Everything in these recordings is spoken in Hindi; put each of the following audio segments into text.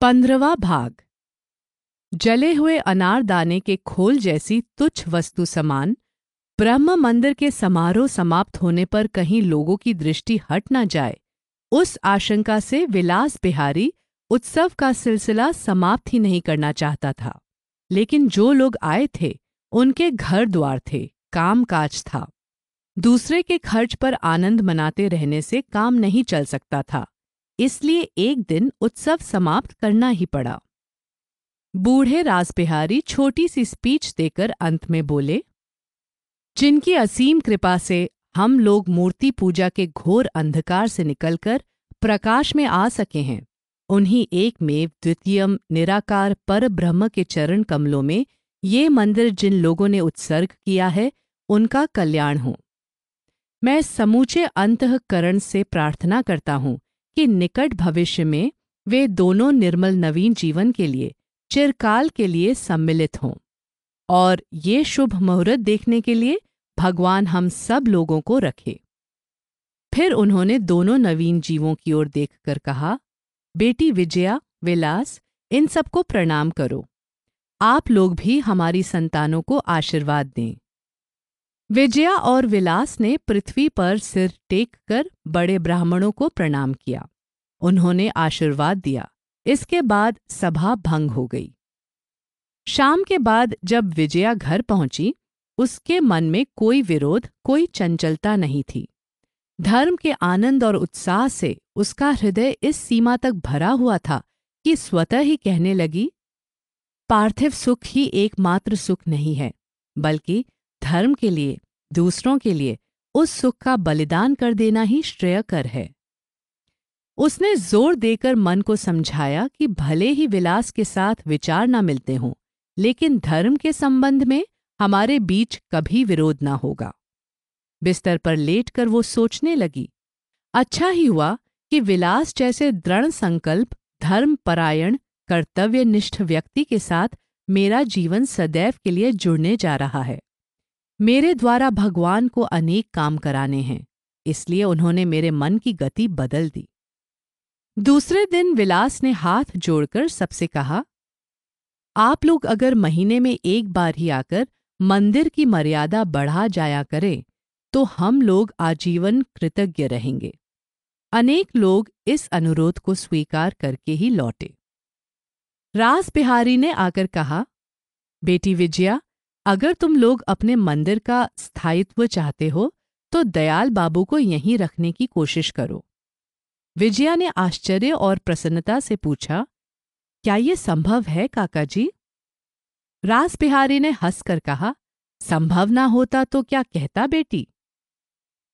पंद्रवा भाग। जले हुए अनारदाने के खोल जैसी तुच्छ वस्तु समान, ब्रह्म मंदिर के समारोह समाप्त होने पर कहीं लोगों की दृष्टि हट न जाए। उस आशंका से विलास बिहारी उत्सव का सिलसिला समाप्त ही नहीं करना चाहता था। लेकिन जो लोग आए थे, उनके घर द्वार थे काम काज था। दूसरे के खर्च पर आनंद मनाते रहने से काम नहीं चल सकता था। इसलिए एक दिन उत्सव समाप्त करना ही पड़ा। बूढ़े राजबिहारी छोटी सी स्पीच देकर अंत में बोले, जिनकी असीम कृपा से हम लोग मूर्ति पूजा के घोर अंधकार से निकलकर प्रकाश में आ सके हैं, उन्हीं एक में द्वितीयम निराकार पर ब्रह्म के चरण कमलों में ये मंदिर जिन लोगों ने उत्सर्ग किया है, उनका कल्याण हो। मैं समूचे अंतकरण से प्रार्थना करता हूँ कि निकट भविष्य में वे दोनों निर्मल नवीन जीवन के लिए, चिरकाल के लिए सम्मिलित हों। और ये शुभ मुहूर्त देखने के लिए भगवान हम सब लोगों को रखे। फिर उन्होंने दोनों नवीन जीवों की ओर देखकर कहा, बेटी विजया, विलास, इन सबको प्रणाम करो। आप लोग भी हमारी संतानों को आशीर्वाद दें। विजया और विलास ने पृथ्वी पर सिर टेक कर बड़े ब्राह्मणों को प्रणाम किया। उन्होंने आशीर्वाद दिया। इसके बाद सभा भंग हो गई। शाम के बाद जब विजया घर पहुँची, उसके मन में कोई विरोध, कोई चंचलता नहीं थी। धर्म के आनंद और उत्साह से उसका हृदय इस सीमा तक भरा हुआ था कि स्वतः ही कहने लगी, पार्थिव सुख ही एकमात्र सुख नहीं है, बल्कि धर्म के लिए, दूसरों के लिए उस सुख का बलिदान कर देना ही श्रेयकर है। उसने ज़ोर देकर मन को समझाया कि भले ही विलास के साथ विचार न मिलते हों, लेकिन धर्म के संबंध में हमारे बीच कभी विरोध ना होगा। बिस्तर पर लेटकर वो सोचने लगी। अच्छा ही हुआ कि विलास जैसे दृढ़ संकल्प, धर्म परायण, कर्तव्यनिष्ठ व्यक्ति के साथ मेरा जीवन सदैव के लिए जुड़ने जा रहा है। मेरे द्वारा भगवान को अनेक काम कराने हैं, इसलिए उन्होंने मेरे मन की गति बदल दी। दूसरे दिन विलास ने हाथ जोड़कर सबसे कहा, आप लोग अगर महीने में एक बार ही आकर मंदिर की मर्यादा बढ़ा जाया करें तो हम लोग आजीवन कृतज्ञ रहेंगे। अनेक लोग इस अनुरोध को स्वीकार करके ही लौटे। रास बिहारी ने आकर कहा, बेटी विजया अगर तुम लोग अपने मंदिर का स्थायित्व चाहते हो तो दयाल बाबू को यहीं रखने की कोशिश करो। विजया ने आश्चर्य और प्रसन्नता से पूछा, क्या ये संभव है, काका जी? रास बिहारी ने हंसकर कहा, संभव ना होता तो क्या कहता बेटी?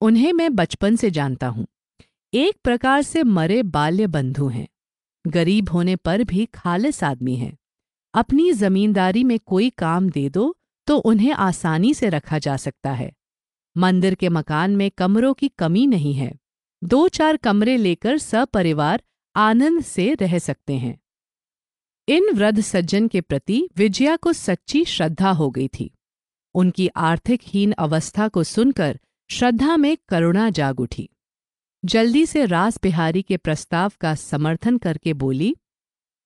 उन्हें मैं बचपन से जानता हूँ। एक प्रकार से मरे बाल्य बंधु हैं। गरीब होने पर भी खालिस आदमी हैं। अपनी जमींदारी में कोई काम दे दो तो उन्हें आसानी से रखा जा सकता है। मंदिर के मकान में कमरों की कमी नहीं है। दो चार कमरे लेकर सपरिवार आनंद से रह सकते हैं। इन वृद्ध सज्जन के प्रति विजया को सच्ची श्रद्धा हो गई थी। उनकी आर्थिक हीन अवस्था को सुनकर श्रद्धा में करुणा जाग उठी। जल्दी से रास बिहारी के प्रस्ताव का समर्थन करके बोली,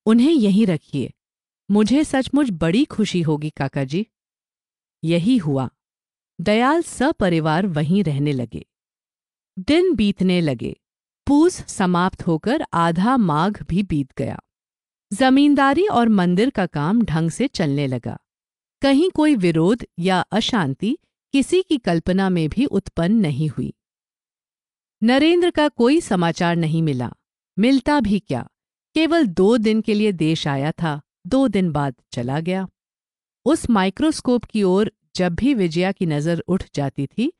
उन्हें यहीं रखिए। मुझे सचमुच बड़ी खुशी होगी, काका जी। यही हुआ। दयाल सपरिवार वहीं रहने लगे। दिन बीतने लगे। पूस समाप्त होकर आधा माघ भी बीत गया। जमींदारी और मंदिर का काम ढंग से चलने लगा। कहीं कोई विरोध या अशांति किसी की कल्पना में भी उत्पन्न नहीं हुई। नरेंद्र का कोई समाचार नहीं मिला। मिलता भी क्या? केवल दो दिन के लिए देश आया था, दो दिन बाद चला गया। उस माइक्रोस्कोप की ओर जब भी विजया की नज़र उठ जाती थी,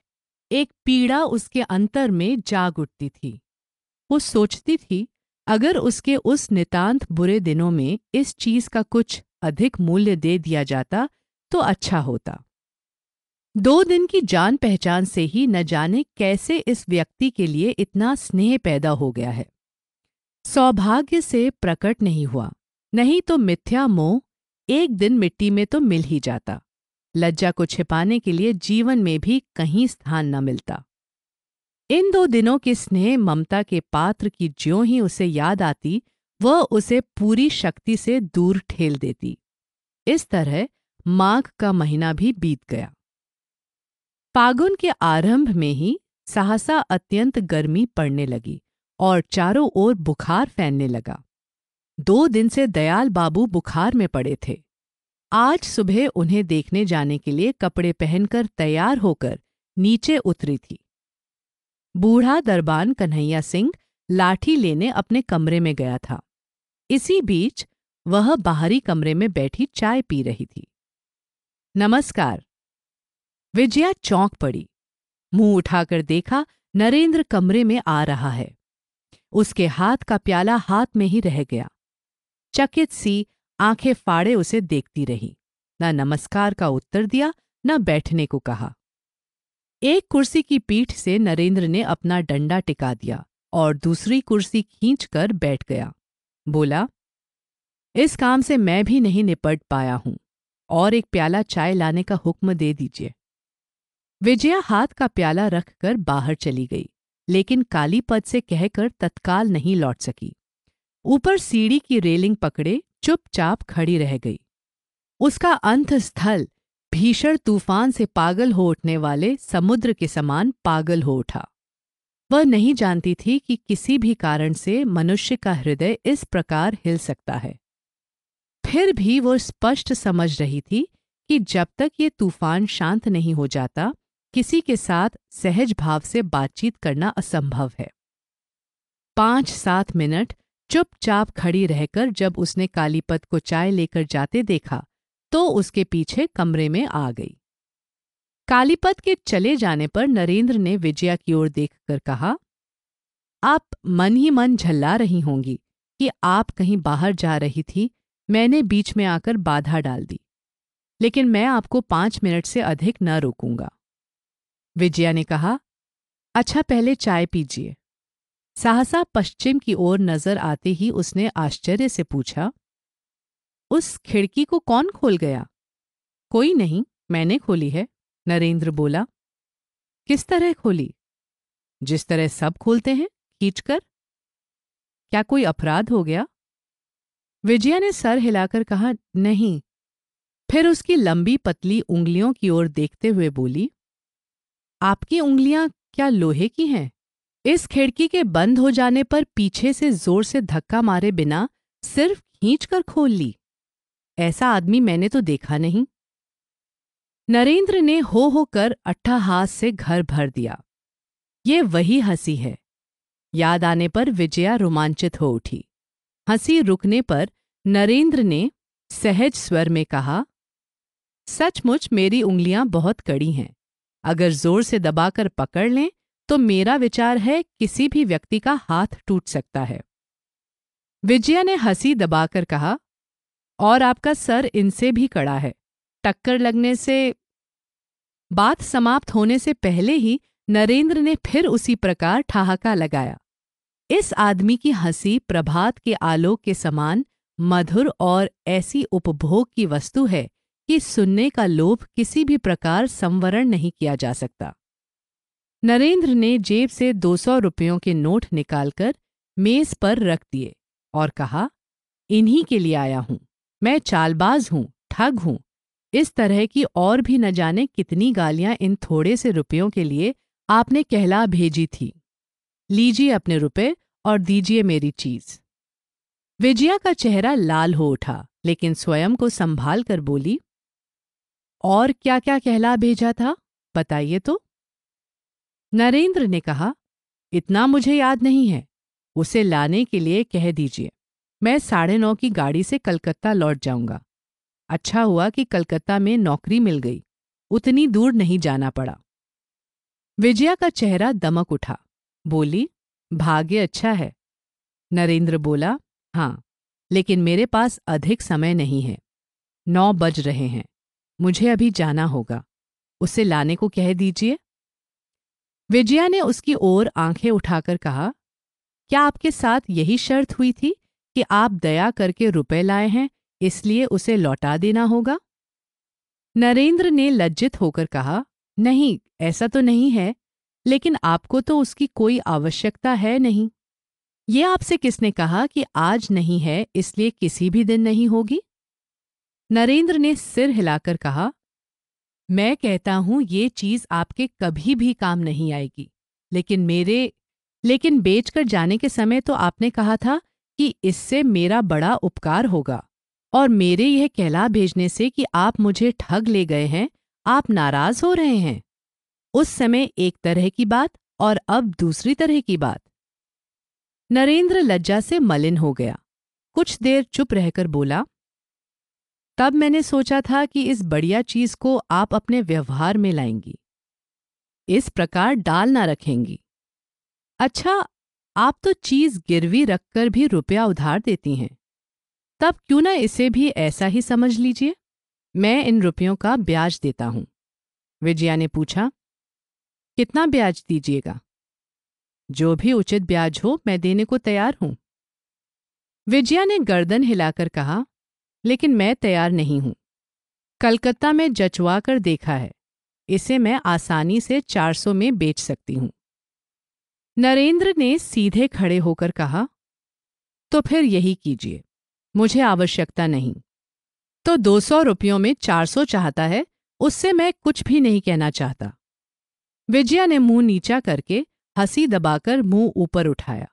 एक पीड़ा उसके अंतर में जाग उठती थी। वो सोचती थी, अगर उसके उस नितांत बुरे दिनों में इस चीज़ का कुछ अधिक मूल्य दे दिया जाता तो अच्छा होता। दो दिन की जान पहचान से ही न जाने कैसे इस व्यक्ति के लिए इतना स्नेह पैदा हो गया है। सौभाग्य से प्रकट नहीं हुआ, नहीं तो मिथ्या मोह एक दिन मिट्टी में तो मिल ही जाता। लज्जा को छिपाने के लिए जीवन में भी कहीं स्थान न मिलता। इन दो दिनों के स्नेह ममता के पात्र की ज्यों ही उसे याद आती, वह उसे पूरी शक्ति से दूर ठेल देती। इस तरह माघ का महीना भी बीत गया। फागुन के आरंभ में ही सहसा अत्यंत गर्मी पड़ने लगी और चारों ओर बुखार फैलने लगा। दो दिन से दयाल बाबू बुखार में पड़े थे। आज सुबह उन्हें देखने जाने के लिए कपड़े पहनकर तैयार होकर नीचे उतरी थी। बूढ़ा दरबान कन्हैया सिंह लाठी लेने अपने कमरे में गया था। इसी बीच वह बाहरी कमरे में बैठी चाय पी रही थी। नमस्कार। विजया चौंक पड़ी। मुँह उठाकर देखा नरेंद्र कमरे में आ रहा है। उसके हाथ का प्याला हाथ में ही रह गया। चकित सी आँखें फाड़े उसे देखती रही। न नमस्कार का उत्तर दिया, न बैठने को कहा। एक कुर्सी की पीठ से नरेंद्र ने अपना डंडा टिका दिया और दूसरी कुर्सी खींचकर बैठ गया। बोला, इस काम से मैं भी नहीं निपट पाया हूँ, और एक प्याला चाय लाने का हुक्म दे दीजिए। विजया हाथ का प्याला रखकर बाहर चली गई, लेकिन काली पद से कहकर तत्काल नहीं लौट सकी। ऊपर सीढ़ी की रेलिंग पकड़े चुपचाप खड़ी रह गई। उसका अंत स्थल भीषण तूफ़ान से पागल हो उठने वाले समुद्र के समान पागल हो उठा। वह नहीं जानती थी कि किसी भी कारण से मनुष्य का हृदय इस प्रकार हिल सकता है। फिर भी वो स्पष्ट समझ रही थी कि जब तक ये तूफ़ान शांत नहीं हो जाता, किसी के साथ सहज भाव से बातचीत करना असंभव है। पाँच सात मिनट चुपचाप खड़ी रहकर जब उसने कालीपत को चाय लेकर जाते देखा तो उसके पीछे कमरे में आ गई। कालीपत के चले जाने पर नरेंद्र ने विजया की ओर देखकर कहा, आप मन ही मन झल्ला रही होंगी कि आप कहीं बाहर जा रही थी, मैंने बीच में आकर बाधा डाल दी, लेकिन मैं आपको पाँच मिनट से अधिक न रोकूँगा। विजया ने कहा अच्छा पहले चाय पीजिए। सहसा पश्चिम की ओर नज़र आते ही उसने आश्चर्य से पूछा, उस खिड़की को कौन खोल गया? कोई नहीं, मैंने खोली है, नरेंद्र बोला। किस तरह खोली? जिस तरह सब खोलते हैं, खींचकर। क्या कोई अपराध हो गया? विजया ने सर हिलाकर कहा, नहीं। फिर उसकी लंबी पतली उंगलियों की ओर देखते हुए बोली, आपकी उंगलियाँ क्या लोहे की हैं? इस खिड़की के बंद हो जाने पर पीछे से ज़ोर से धक्का मारे बिना सिर्फ़ खींच कर खोल ली। ऐसा आदमी मैंने तो देखा नहीं। नरेंद्र ने हो हो कर अट्ठाहास से घर भर दिया। ये वही हँसी है। याद आने पर विजया रोमांचित हो उठी। हँसी रुकने पर नरेंद्र ने सहज स्वर में कहा, सचमुच मेरी उंगलियाँ बहुत कड़ी हैं। अगर ज़ोर से दबाकर पकड़ लें तो मेरा विचार है किसी भी व्यक्ति का हाथ टूट सकता है। विजया ने हँसी दबाकर कहा, और आपका सर इनसे भी कड़ा है। टक्कर लगने से, बात समाप्त होने से पहले ही नरेंद्र ने फिर उसी प्रकार ठहाका लगाया। इस आदमी की हँसी प्रभात के आलोक के समान मधुर और ऐसी उपभोग की वस्तु है कि सुनने का लोभ किसी भी प्रकार संवरण नहीं किया जा सकता। नरेंद्र ने जेब से दो सौ रुपयों के नोट निकालकर मेज पर रख दिए और कहा, इन्हीं के लिए आया हूँ। मैं चालबाज हूँ, ठग हूँ। इस तरह की और भी न जाने कितनी गालियाँ इन थोड़े से रुपयों के लिए आपने कहला भेजी थी। लीजिए अपने रुपए और दीजिए मेरी चीज़। विजया का चेहरा लाल हो उठा, लेकिन स्वयं को संभाल कर बोली, और क्या क्या कहला भेजा था? बताइए तो। नरेंद्र ने कहा, इतना मुझे याद नहीं है। उसे लाने के लिए कह दीजिए। मैं साढ़े नौ की गाड़ी से कलकत्ता लौट जाऊँगा। अच्छा हुआ कि कलकत्ता में नौकरी मिल गई। उतनी दूर नहीं जाना पड़ा। विजया का चेहरा दमक उठा। बोली, भाग्य अच्छा है। नरेंद्र बोला हाँ लेकिन मेरे पास अधिक समय नहीं है। नौ बज रहे हैं। मुझे अभी जाना होगा। उसे लाने को कह दीजिए। विजया ने उसकी ओर आँखें उठाकर कहा, क्या आपके साथ यही शर्त हुई थी कि आप दया करके रुपए लाए हैं, इसलिए उसे लौटा देना होगा? नरेंद्र ने लज्जित होकर कहा, नहीं, ऐसा तो नहीं है, लेकिन आपको तो उसकी कोई आवश्यकता है नहीं। ये आपसे किसने कहा कि आज नहीं है, इसलिए किसी भी दिन नहीं होगी? नरेंद्र ने सिर हिलाकर कहा मैं कहता हूँ, ये चीज़ आपके कभी भी काम नहीं आएगी। लेकिन मेरे, लेकिन बेचकर जाने के समय तो आपने कहा था कि इससे मेरा बड़ा उपकार होगा। और मेरे यह कहला भेजने से कि आप मुझे ठग ले गए हैं, आप नाराज़ हो रहे हैं। उस समय एक तरह की बात और अब दूसरी तरह की बात। नरेंद्र लज्जा से मलिन हो गया। कुछ देर चुप रहकर बोला तब मैंने सोचा था कि इस बढ़िया चीज़ को आप अपने व्यवहार में लाएँगी। इस प्रकार डाल ना रखेंगी। अच्छा आप तो चीज़ गिरवी रखकर भी रुपया उधार देती हैं। तब क्यों ना इसे भी ऐसा ही समझ लीजिए। मैं इन रुपयों का ब्याज देता हूँ। विजया ने पूछा, कितना ब्याज दीजिएगा? जो भी उचित ब्याज हो, मैं देने को तैयार हूँ। विजया ने गर्दन हिलाकर कहा लेकिन मैं तैयार नहीं हूँ। कलकत्ता में जचवा कर देखा है। इसे मैं आसानी से 400 में बेच सकती हूँ। नरेंद्र ने सीधे खड़े होकर कहा तो फिर यही कीजिए, मुझे आवश्यकता नहीं। तो 200 रुपयों में 400 चाहता है, उससे मैं कुछ भी नहीं कहना चाहता विजया ने मुँह नीचा करके हँसी दबाकर मुँह ऊपर उठाया।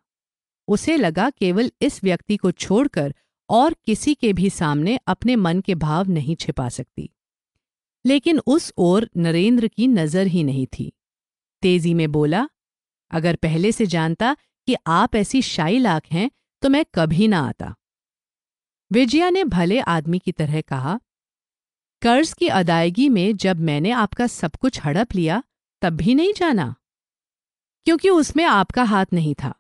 उसे लगा केवल इस व्यक्ति को छोड़कर और किसी के भी सामने अपने मन के भाव नहीं छिपा सकती। लेकिन उस ओर नरेंद्र की नज़र ही नहीं थी। तेज़ी में बोला, अगर पहले से जानता कि आप ऐसी शाई लाख हैं तो मैं कभी ना आता। विजया ने भले आदमी की तरह कहा, कर्ज की अदायगी में जब मैंने आपका सब कुछ हड़प लिया, तब भी नहीं जाना। क्योंकि उसमें आपका हाथ नहीं था।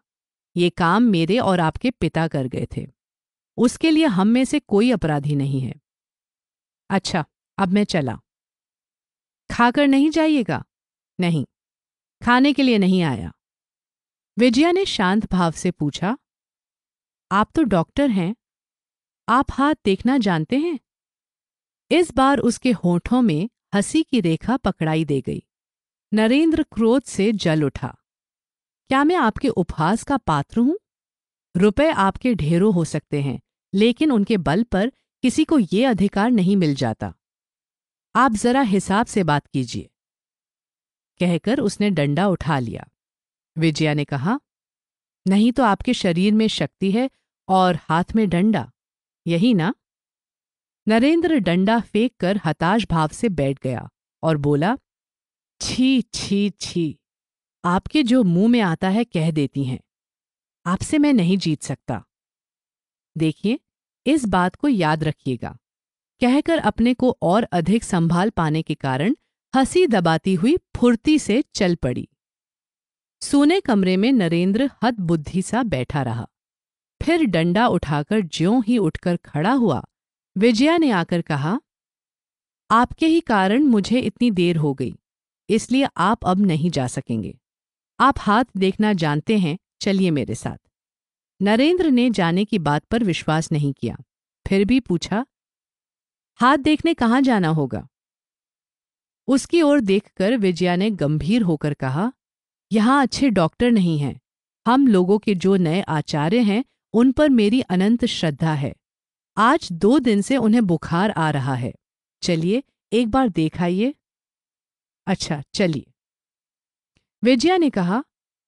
ये काम मेरे और आपके पिता कर गए थे। उसके लिए हम में से कोई अपराधी नहीं है। अच्छा अब मैं चला। खाकर नहीं जाइएगा? नहीं, खाने के लिए नहीं आया। विजया ने शांत भाव से पूछा, आप तो डॉक्टर हैं, आप हाथ देखना जानते हैं? इस बार उसके होठों में हँसी की रेखा पकड़ाई दे गई। नरेंद्र क्रोध से जल उठा। क्या मैं आपके उपहास का पात्र हूँ? रुपए आपके ढेरों हो सकते हैं। लेकिन उनके बल पर किसी को ये अधिकार नहीं मिल जाता। आप जरा हिसाब से बात कीजिए। कहकर उसने डंडा उठा लिया। विजया ने कहा, नहीं तो आपके शरीर में शक्ति है और हाथ में डंडा। यही ना? नरेंद्र डंडा फेंक कर हताश भाव से बैठ गया और बोला, छी छी छी, आपके जो मुँह में आता है कह देती हैं। आपसे मैं नहीं जीत सकता। देखिए इस बात को याद रखिएगा। कहकर अपने को और अधिक संभाल पाने के कारण हँसी दबाती हुई फुर्ती से चल पड़ी। सोने कमरे में नरेंद्र हद बुद्धि सा बैठा रहा। फिर डंडा उठाकर ज्यों ही उठकर खड़ा हुआ, विजया ने आकर कहा, आपके ही कारण मुझे इतनी देर हो गई, इसलिए आप अब नहीं जा सकेंगे। आप हाथ देखना जानते हैं, चलिए मेरे साथ। नरेंद्र ने जाने की बात पर विश्वास नहीं किया। फिर भी पूछा, हाथ देखने कहाँ जाना होगा? उसकी ओर देखकर विजया ने गंभीर होकर कहा, यहाँ अच्छे डॉक्टर नहीं हैं। हम लोगों के जो नए आचार्य हैं, उन पर मेरी अनंत श्रद्धा है। आज दो दिन से उन्हें बुखार आ रहा है। चलिए, एक बार देखाइए। अच्छा चलिए। विजया ने कहा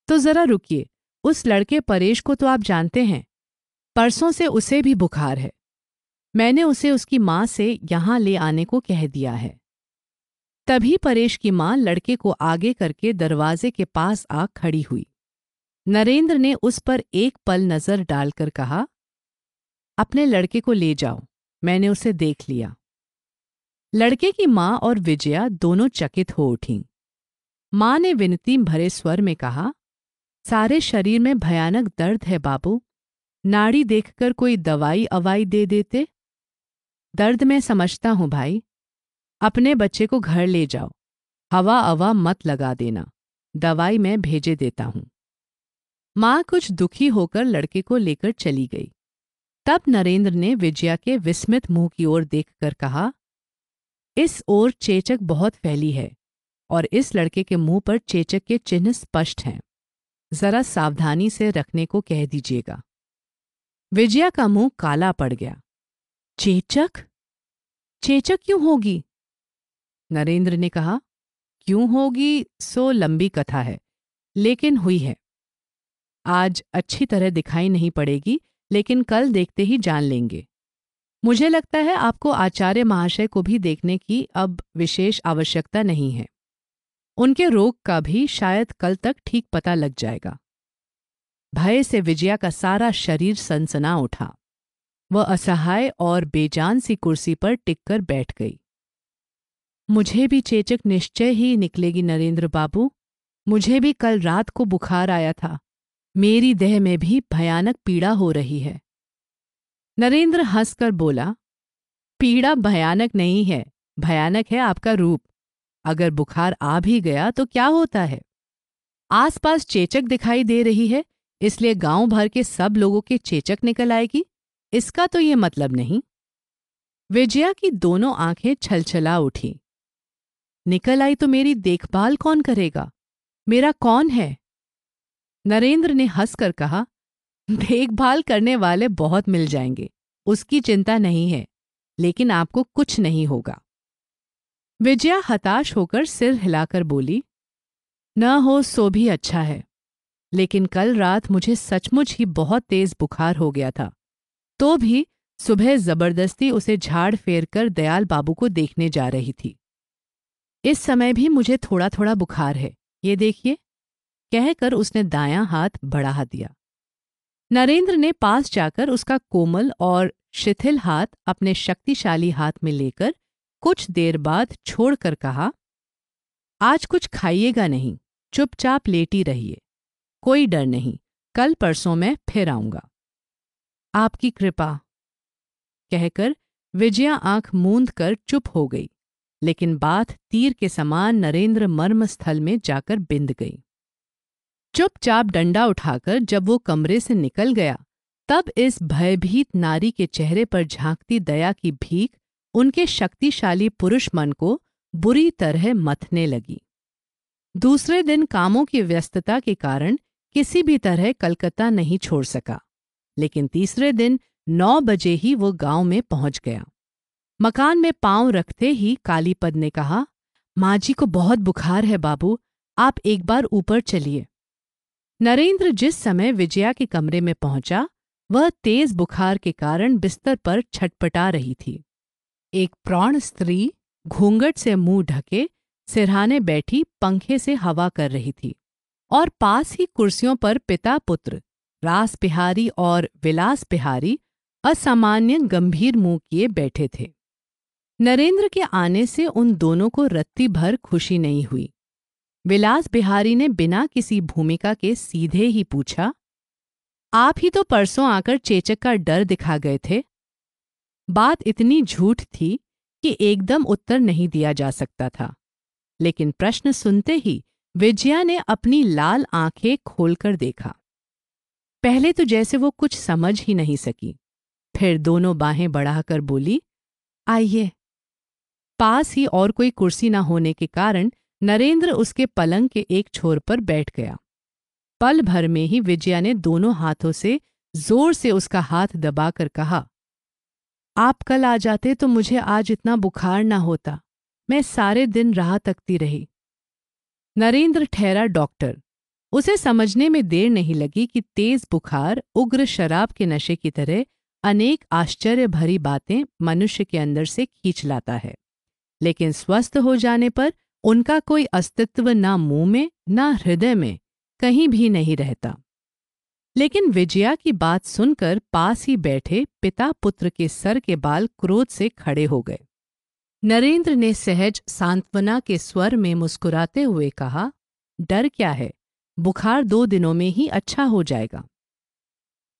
तो जरा रुकिए। उस लड़के परेश को तो आप जानते हैं। परसों से उसे भी बुखार है। मैंने उसे उसकी माँ से यहाँ ले आने को कह दिया है। तभी परेश की माँ लड़के को आगे करके दरवाजे के पास आ खड़ी हुई। नरेंद्र ने उस पर एक पल नज़र डालकर कहा, अपने लड़के को ले जाओ, मैंने उसे देख लिया। लड़के की माँ और विजया दोनों चकित हो उठीं। माँ ने विनती भरे स्वर में कहा सारे शरीर में भयानक दर्द है बाबू। नाड़ी देखकर कोई दवाई अवाई दे देते? दर्द मैं समझता हूँ भाई। अपने बच्चे को घर ले जाओ। हवा अवा मत लगा देना। दवाई मैं भेजे देता हूँ। माँ कुछ दुखी होकर लड़के को लेकर चली गई। तब नरेंद्र ने विजया के विस्मित मुँह की ओर देखकर कहा, इस ओर चेचक बहुत फैली है और इस लड़के के मुँह पर चेचक के चिन्ह स्पष्ट हैं। जरा सावधानी से रखने को कह दीजिएगा। विजया का मुँह काला पड़ गया। चेचक? चेचक क्यों होगी? नरेंद्र ने कहा, क्यों होगी सो लंबी कथा है, लेकिन हुई है। आज अच्छी तरह दिखाई नहीं पड़ेगी, लेकिन कल देखते ही जान लेंगे। मुझे लगता है आपको आचार्य महाशय को भी देखने की अब विशेष आवश्यकता नहीं है। उनके रोग का भी शायद कल तक ठीक पता लग जाएगा। भय से विजया का सारा शरीर सनसना उठा। वह असहाय और बेजान सी कुर्सी पर टिककर बैठ गई। मुझे भी चेचक निश्चय ही निकलेगी नरेंद्र बाबू। मुझे भी कल रात को बुखार आया था। मेरी देह में भी भयानक पीड़ा हो रही है। नरेंद्र हंसकर बोला, पीड़ा भयानक नहीं है, भयानक है आपका रूप। अगर बुखार आ भी गया तो क्या होता है? आसपास चेचक दिखाई दे रही है, इसलिए गाँव भर के सब लोगों के चेचक निकल आएगी। इसका तो ये मतलब नहीं। विजया की दोनों आँखें छलछला उठी। निकल आई तो मेरी देखभाल कौन करेगा? मेरा कौन है? नरेंद्र ने हंसकर कहा, देखभाल करने वाले बहुत मिल जाएँगे, उसकी चिंता नहीं है, लेकिन आपको कुछ नहीं होगा। विजया हताश होकर सिर हिलाकर बोली, न हो सो भी अच्छा है, लेकिन कल रात मुझे सचमुच ही बहुत तेज बुखार हो गया था। तो भी सुबह ज़बरदस्ती उसे झाड़ फेर कर दयाल बाबू को देखने जा रही थी। इस समय भी मुझे थोड़ा थोड़ा बुखार है, ये देखिए। कहकर उसने दायां हाथ बढ़ा दिया। नरेंद्र ने पास जाकर उसका कोमल और शिथिल हाथ अपने शक्तिशाली हाथ में लेकर कुछ देर बाद छोड़कर कहा, आज कुछ खाइएगा नहीं, चुपचाप लेटी रहिए, कोई डर नहीं, कल परसों मैं फिर आऊँगा। आपकी कृपा, कहकर विजया आँख मूंद कर चुप हो गई, लेकिन बात तीर के समान नरेंद्र मर्म स्थल में जाकर बिंद गई। चुपचाप डंडा उठाकर जब वो कमरे से निकल गया, तब इस भयभीत नारी के चेहरे पर झांकती दया की भीख उनके शक्तिशाली पुरुष मन को बुरी तरह मथने लगी। दूसरे दिन कामों की व्यस्तता के कारण किसी भी तरह कलकत्ता नहीं छोड़ सका, लेकिन तीसरे दिन नौ बजे ही वो गाँव में पहुँच गया। मकान में पाँव रखते ही कालीपद ने कहा, माँ जी को बहुत बुखार है बाबू, आप एक बार ऊपर चलिए नरेंद्र जिस समय विजया के कमरे में पहुँचा, वह तेज बुखार के कारण बिस्तर पर छटपटा रही थी। एक प्रौण स्त्री घूंघट से मुँह ढके सिरहाने बैठी पंखे से हवा कर रही थी और पास ही कुर्सियों पर पिता पुत्र, रास बिहारी और विलास बिहारी असामान्य गंभीर मुँह किए बैठे थे। नरेंद्र के आने से उन दोनों को रत्ती भर खुशी नहीं हुई। विलास बिहारी ने बिना किसी भूमिका के सीधे ही पूछा, आप ही तो परसों आकर चेचक का डर दिखा गए थे बात इतनी झूठ थी कि एकदम उत्तर नहीं दिया जा सकता था। लेकिन प्रश्न सुनते ही विजया ने अपनी लाल आँखें खोलकर देखा। पहले तो जैसे वो कुछ समझ ही नहीं सकी। फिर दोनों बाहें बढ़ाकर बोली, आइए। पास ही और कोई कुर्सी न होने के कारण नरेंद्र उसके पलंग के एक छोर पर बैठ गया। पल भर में ही विजया ने दोनों हाथों से ज़ोर से उसका हाथ दबाकर कहा आप कल आ जाते तो मुझे आज इतना बुखार ना होता। मैं सारे दिन राह तकती रही। नरेंद्र ठहरा डॉक्टर। उसे समझने में देर नहीं लगी कि तेज बुखार, उग्र शराब के नशे की तरह अनेक आश्चर्य भरी बातें मनुष्य के अंदर से खींच लाता है। लेकिन स्वस्थ हो जाने पर उनका कोई अस्तित्व ना मुँह में, ना हृदय में कहीं भी नहीं रहता। लेकिन विजया की बात सुनकर पास ही बैठे पिता पुत्र के सर के बाल क्रोध से खड़े हो गए। नरेंद्र ने सहज सांत्वना के स्वर में मुस्कुराते हुए कहा, डर क्या है? बुखार दो दिनों में ही अच्छा हो जाएगा।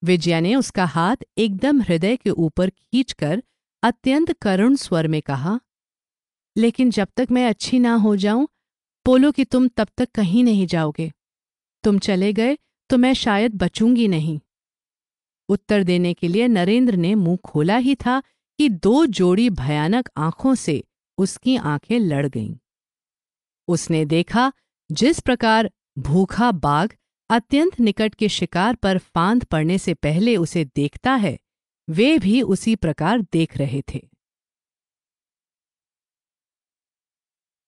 विजया ने उसका हाथ एकदम हृदय के ऊपर खींचकर अत्यंत करुण स्वर में कहा, लेकिन जब तक मैं अच्छी ना हो जाऊँ बोलो कि तुम तब तक कहीं नहीं जाओगे। तुम चले गए तो मैं शायद बचूँगी नहीं। उत्तर देने के लिए नरेंद्र ने मुँह खोला ही था कि दो जोड़ी भयानक आँखों से उसकी आँखें लड़ गईं। उसने देखा, जिस प्रकार भूखा बाघ अत्यंत निकट के शिकार पर फांद पड़ने से पहले उसे देखता है, वे भी उसी प्रकार देख रहे थे।